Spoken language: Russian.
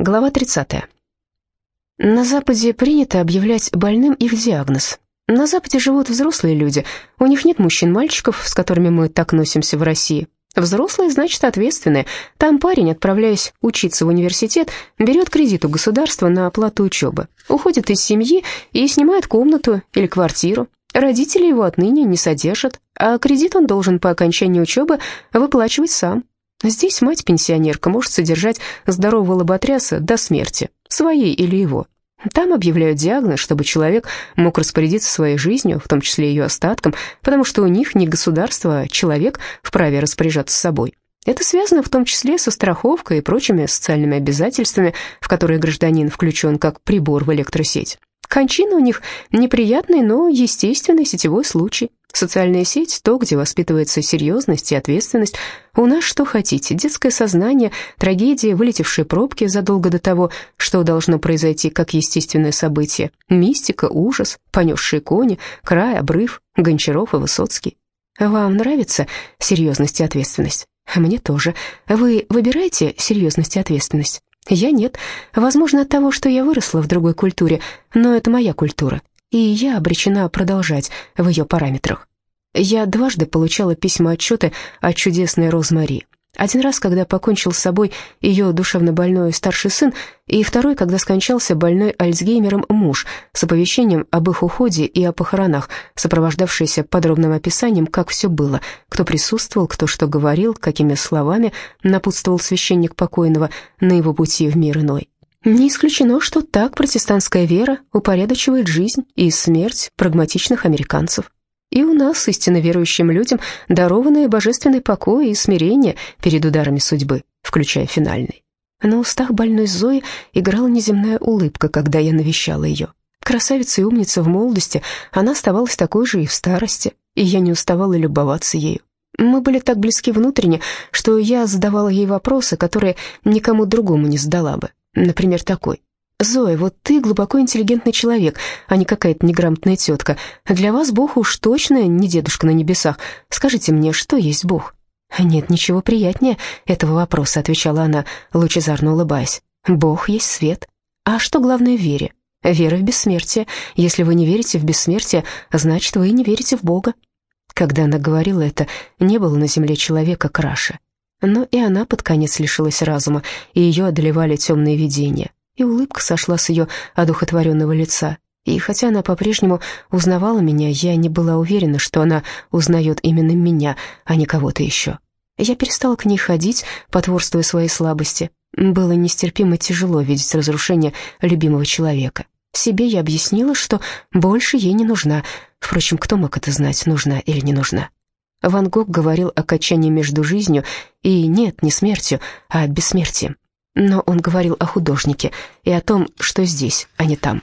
Глава 30. На Западе принято объявлять больным их диагноз. На Западе живут взрослые люди, у них нет мужчин-мальчиков, с которыми мы так носимся в России. Взрослые, значит, ответственные. Там парень, отправляясь учиться в университет, берет кредит у государства на оплату учебы, уходит из семьи и снимает комнату или квартиру. Родители его отныне не содержат, а кредит он должен по окончании учебы выплачивать сам. Здесь мать-пенсионерка может содержать здорового лоботряса до смерти, своей или его. Там объявляют диагноз, чтобы человек мог распорядиться своей жизнью, в том числе ее остатком, потому что у них не государство, а человек вправе распоряжаться собой. Это связано в том числе со страховкой и прочими социальными обязательствами, в которые гражданин включен как прибор в электросеть. Кончина у них неприятный, но естественный сетевой случай. Социальная сеть — то, где воспитывается серьезность и ответственность. У нас что хотите, детское сознание, трагедии, вылетевшие пробки задолго до того, что должно произойти как естественное событие, мистика, ужас, понесшие кони, край, обрыв, Гончаров и Высоцкий. Вам нравится серьезность и ответственность? Мне тоже. Вы выбираете серьезность и ответственность? Я нет. Возможно, от того, что я выросла в другой культуре, но это моя культура, и я обречена продолжать в ее параметрах. Я дважды получала письма-отчеты от чудесной Розмари. Один раз, когда покончил с собой ее душевно больной старший сын, и второй, когда скончался больной Альцгеймером муж, с оповещением об их уходе и о похоронах, сопровождавшееся подробным описанием, как все было, кто присутствовал, кто что говорил, какими словами напутствовал священник покойного на его пути в мир иной. Не исключено, что так протестантская вера упорядочивает жизнь и смерть прагматичных американцев. И у нас, истинно верующим людям, дарованные божественный покой и смирение перед ударами судьбы, включая финальный. На устах больной Зои играла неземная улыбка, когда я навещала ее. Красавица и умница в молодости, она оставалась такой же и в старости, и я не уставала любоваться ею. Мы были так близки внутренне, что я задавала ей вопросы, которые никому другому не задала бы. Например, такой. «Зоя, вот ты глубоко интеллигентный человек, а не какая-то неграмотная тетка. Для вас Бог уж точно не дедушка на небесах. Скажите мне, что есть Бог?» «Нет ничего приятнее этого вопроса», — отвечала она, лучезарно улыбаясь. «Бог есть свет. А что главное в вере? Вера в бессмертие. Если вы не верите в бессмертие, значит, вы не верите в Бога». Когда она говорила это, не было на земле человека краше. Но и она под конец лишилась разума, и ее одолевали темные видения и улыбка сошла с ее одухотворенного лица. И хотя она по-прежнему узнавала меня, я не была уверена, что она узнает именно меня, а не кого-то еще. Я перестала к ней ходить, потворствуя своей слабости. Было нестерпимо тяжело видеть разрушение любимого человека. Себе я объяснила, что больше ей не нужна. Впрочем, кто мог это знать, нужна или не нужна? Ван Гог говорил о качании между жизнью и, нет, не смертью, а бессмертием. Но он говорил о художнике и о том, что здесь, а не там.